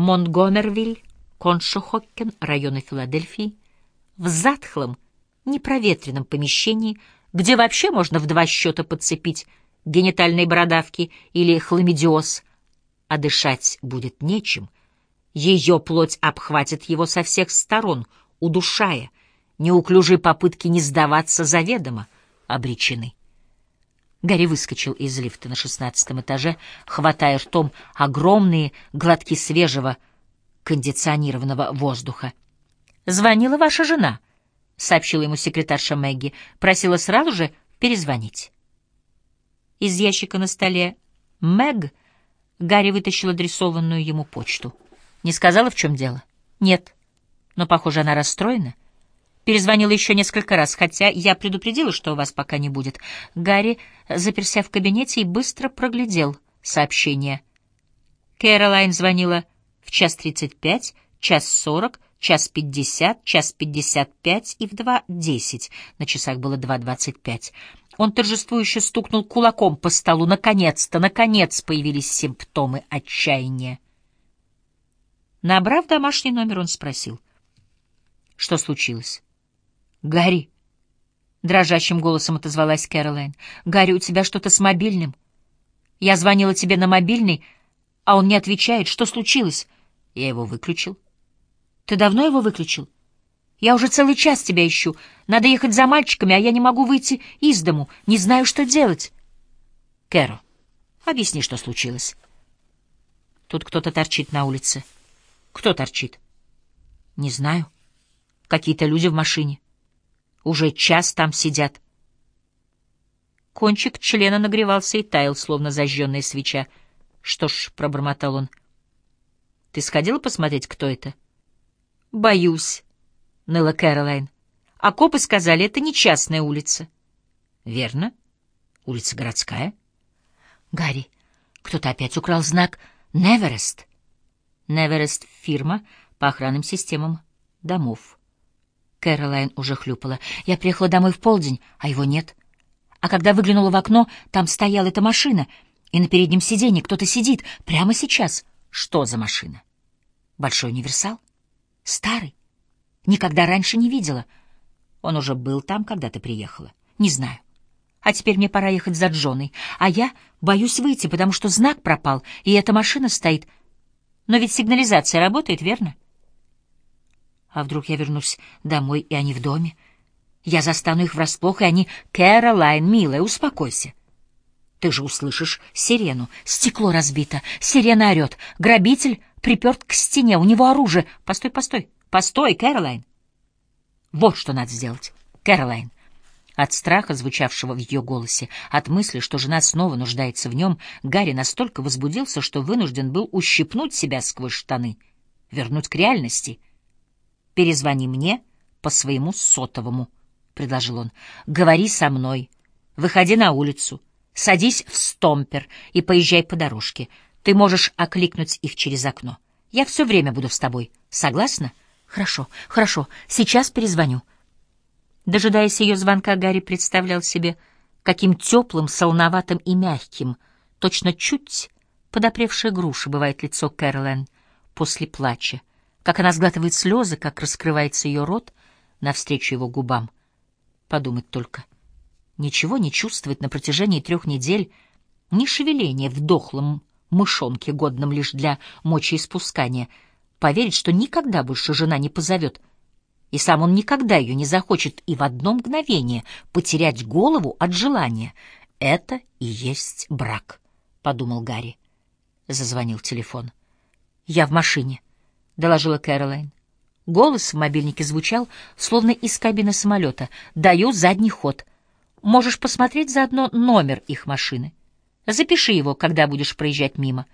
Монтгомервиль, Коншохоккен, районы Филадельфии, в затхлом, непроветренном помещении, где вообще можно в два счета подцепить генитальные бородавки или хламидиоз, а дышать будет нечем. Ее плоть обхватит его со всех сторон, удушая. Неуклюжие попытки не сдаваться заведомо обречены. Гарри выскочил из лифта на шестнадцатом этаже, хватая ртом огромные глотки свежего кондиционированного воздуха. «Звонила ваша жена», — сообщила ему секретарша Мэгги, просила сразу же перезвонить. Из ящика на столе Мэг Гарри вытащил адресованную ему почту. Не сказала, в чем дело? Нет. Но, похоже, она расстроена. Перезвонила еще несколько раз, хотя я предупредила, что у вас пока не будет. Гарри заперся в кабинете и быстро проглядел сообщение. Кэролайн звонила в час тридцать пять, час сорок, час пятьдесят, час пятьдесят пять и в два десять. На часах было два двадцать пять. Он торжествующе стукнул кулаком по столу. Наконец-то, наконец появились симптомы отчаяния. Набрав домашний номер, он спросил. Что случилось? «Гарри!» — дрожащим голосом отозвалась Кэролайн. «Гарри, у тебя что-то с мобильным? Я звонила тебе на мобильный, а он не отвечает. Что случилось?» Я его выключил. «Ты давно его выключил?» «Я уже целый час тебя ищу. Надо ехать за мальчиками, а я не могу выйти из дому. Не знаю, что делать». «Кэро, объясни, что случилось». Тут кто-то торчит на улице. «Кто торчит?» «Не знаю. Какие-то люди в машине». Уже час там сидят. Кончик члена нагревался и таял, словно зажженная свеча. Что ж, — пробормотал он, — ты сходила посмотреть, кто это? Боюсь, — ныла Кэролайн. А копы сказали, это не частная улица. Верно. Улица городская. Гарри, кто-то опять украл знак «Неверест». «Неверест» — фирма по охранным системам домов. Кэролайн уже хлюпала. Я приехала домой в полдень, а его нет. А когда выглянула в окно, там стояла эта машина, и на переднем сиденье кто-то сидит прямо сейчас. Что за машина? Большой универсал? Старый? Никогда раньше не видела. Он уже был там, когда ты приехала. Не знаю. А теперь мне пора ехать за Джоной. А я боюсь выйти, потому что знак пропал, и эта машина стоит. Но ведь сигнализация работает, верно? — а вдруг я вернусь домой, и они в доме? Я застану их врасплох, и они... Кэролайн, милая, успокойся. Ты же услышишь сирену. Стекло разбито, сирена орет. Грабитель приперт к стене, у него оружие. Постой, постой, постой, Кэролайн. Вот что надо сделать, Кэролайн. От страха, звучавшего в ее голосе, от мысли, что жена снова нуждается в нем, Гарри настолько возбудился, что вынужден был ущипнуть себя сквозь штаны, вернуть к реальности — Перезвони мне по своему сотовому, — предложил он. — Говори со мной. Выходи на улицу. Садись в стомпер и поезжай по дорожке. Ты можешь окликнуть их через окно. Я все время буду с тобой. Согласна? Хорошо, хорошо. Сейчас перезвоню. Дожидаясь ее звонка, Гарри представлял себе, каким теплым, солоноватым и мягким, точно чуть подопревшая груша бывает лицо Кэролайн после плача как она сглатывает слезы, как раскрывается ее рот навстречу его губам. Подумать только. Ничего не чувствовать на протяжении трех недель, ни шевеления в дохлом мышонке, годном лишь для мочеиспускания, поверить, что никогда больше жена не позовет, и сам он никогда ее не захочет и в одно мгновение потерять голову от желания. Это и есть брак, — подумал Гарри. Зазвонил телефон. «Я в машине» доложила Кэролайн. Голос в мобильнике звучал, словно из кабины самолета. «Даю задний ход. Можешь посмотреть заодно номер их машины. Запиши его, когда будешь проезжать мимо.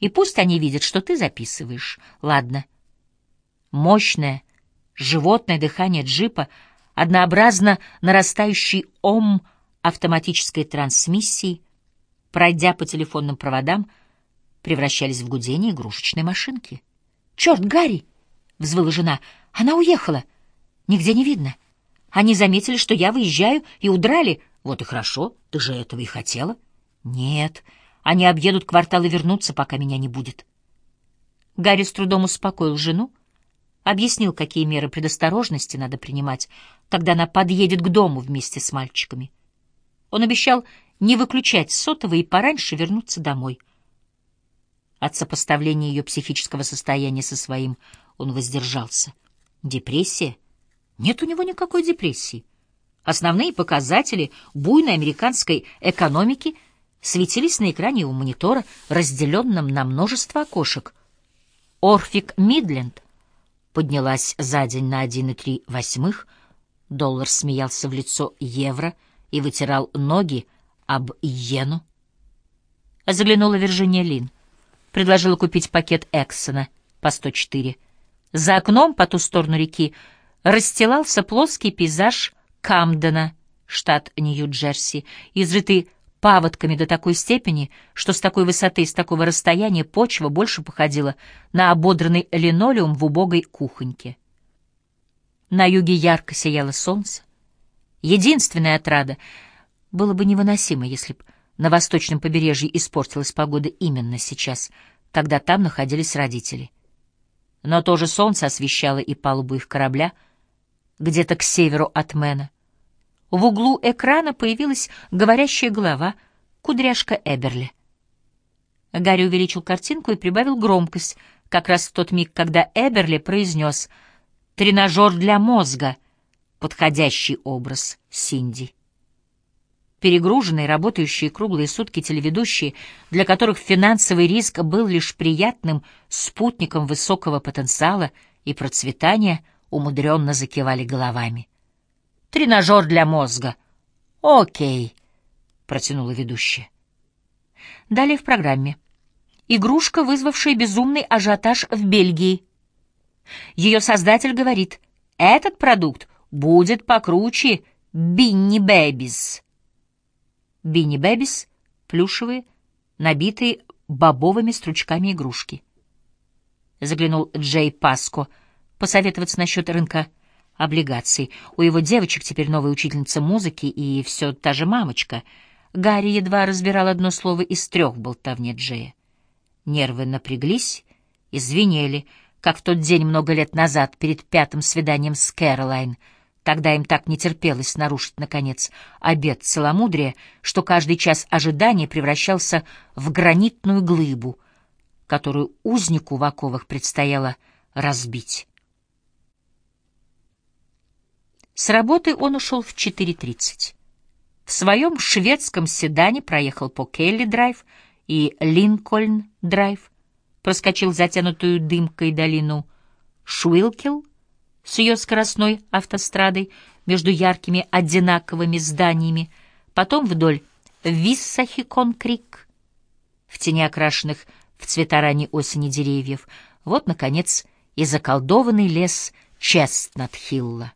И пусть они видят, что ты записываешь. Ладно». Мощное, животное дыхание джипа, однообразно нарастающий ом автоматической трансмиссии, пройдя по телефонным проводам, превращались в гудение игрушечной машинки. «Черт, Гарри!» — взвыла жена. «Она уехала. Нигде не видно. Они заметили, что я выезжаю, и удрали. Вот и хорошо, ты же этого и хотела». «Нет, они объедут квартал и вернутся, пока меня не будет». Гарри с трудом успокоил жену, объяснил, какие меры предосторожности надо принимать, когда она подъедет к дому вместе с мальчиками. Он обещал не выключать сотовый и пораньше вернуться домой. От сопоставления ее психического состояния со своим он воздержался. Депрессия? Нет у него никакой депрессии. Основные показатели буйной американской экономики светились на экране его монитора, разделенном на множество окошек. Орфик Мидленд поднялась за день на 1,3 доллар смеялся в лицо евро и вытирал ноги об иену. Заглянула Виржиния Лин. Предложила купить пакет Эксона по 104. За окном по ту сторону реки расстилался плоский пейзаж Камдена, штат Нью-Джерси, изрытый паводками до такой степени, что с такой высоты и с такого расстояния почва больше походила на ободранный линолеум в убогой кухоньке. На юге ярко сияло солнце. Единственная отрада было бы невыносимо, если б на восточном побережье испортилась погода именно сейчас, когда там находились родители. Но то же солнце освещало и палубу их корабля, где-то к северу от Мэна, в углу экрана появилась говорящая голова, кудряшка Эберли. Гарри увеличил картинку и прибавил громкость, как раз в тот миг, когда Эберли произнес «Тренажер для мозга», подходящий образ Синди. Перегруженные, работающие круглые сутки телеведущие, для которых финансовый риск был лишь приятным спутником высокого потенциала и процветания, умудренно закивали головами. Тренажер для мозга. Окей, протянула ведущая. Далее в программе. Игрушка, вызвавшая безумный ажиотаж в Бельгии. Ее создатель говорит, этот продукт будет покруче Beanie Babies. Beanie Babies — плюшевые, набитые бобовыми стручками игрушки. Заглянул Джей Паско посоветоваться насчет рынка облигаций. У его девочек теперь новая учительница музыки и все та же мамочка. Гарри едва разбирал одно слово из трех в болтовне Джея. Нервы напряглись и звенели, как в тот день много лет назад перед пятым свиданием с Кэролайн. Тогда им так не терпелось нарушить, наконец, обет целомудрия, что каждый час ожидания превращался в гранитную глыбу, которую узнику в оковах предстояло разбить. С работы он ушел в 4.30. В своем шведском седане проехал по Келли-драйв и Линкольн-драйв, проскочил затянутую дымкой долину Шуилкел с ее скоростной автострадой между яркими одинаковыми зданиями, потом вдоль Виссахикон-крик, в тени окрашенных в цвета ранней осени деревьев, вот, наконец, и заколдованный лес Честнат-Хилла.